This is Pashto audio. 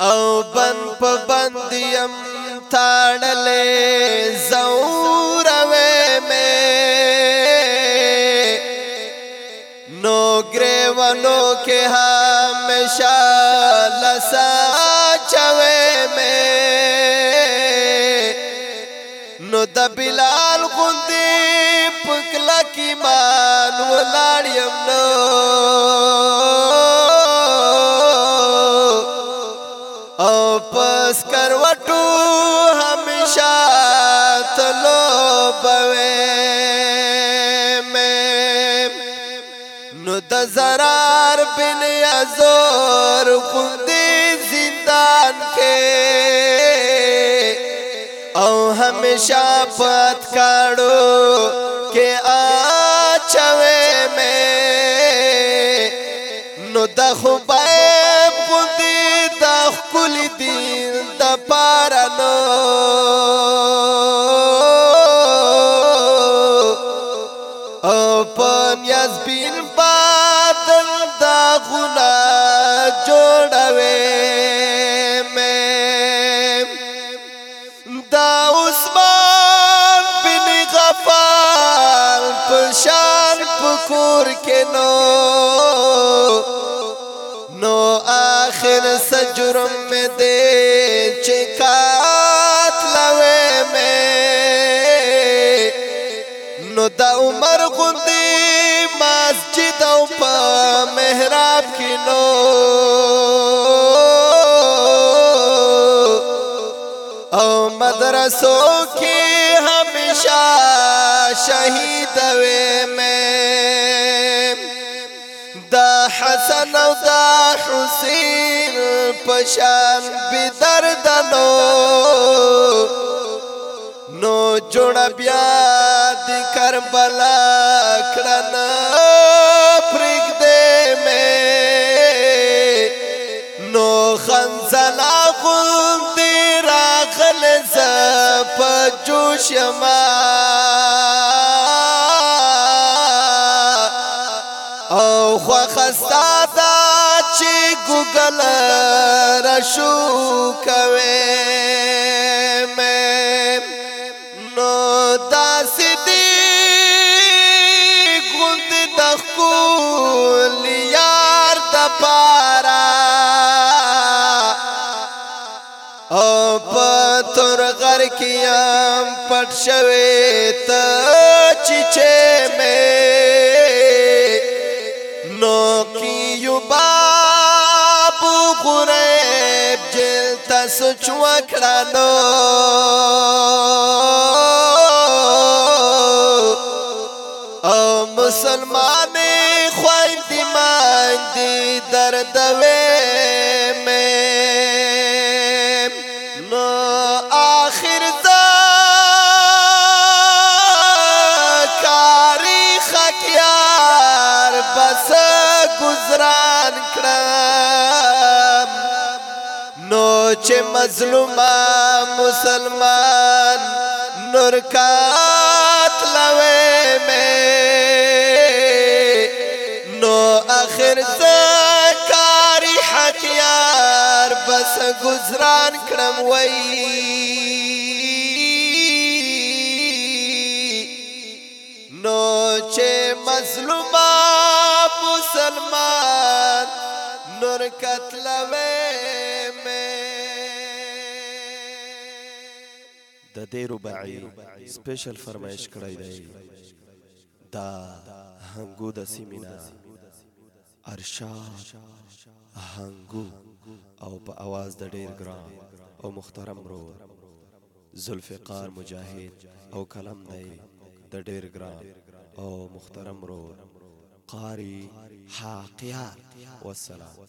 او بند په بند يم تاړلې زور وې مې نو ګریوانو کې هميشه لسا چوي مې نو د بلال غوندې پکلا کې مان ولاړ يم نو دا زرار بن ازور خوندی زندان کے او ہمیشہ پت کارو کے آچھوے میں نو دا خوبائے خوندی دا خکولی دین دا پارانو او پنیاز بین پارانو جوړوي مې دا عثمان بن غفال په شان پکور کې نو نو آخر سجرم مې دې چې قاتلوي مې نو دا عمر غوندي مسجد او په محراب کې نو مدرسو کی ہمیشہ شہید وے میں دا حسن او دا حسین پشان بی دردنو نو جوڑ بیا دی کربلا کڑن پرگ دے میں نو خنزلا خود شما او خو خستا چې ګوګل را شو کوي کیم پټ شوی ته چچې مې نو کیو باب قریب جل تاسو چوکړه نو او مسلمانې خوای دی مان دی درد وې گزران کړم نو چې مظلوما مسلمان نور کات لوي مې نو اخر زکاری حق یار بس گزران کړم وای نو چې مظلوم مسلمان نور کتلوې مې د دې رباعي سپیشل فرمایش کړی دی دا هنګو د سیمینا ارشاد هنګو او په आवाज د ډیر ګران او محترم رو ذوالفقار مجاهد او کلم دی د ډیر ګران او محترم رو قاري حاقيار والسلام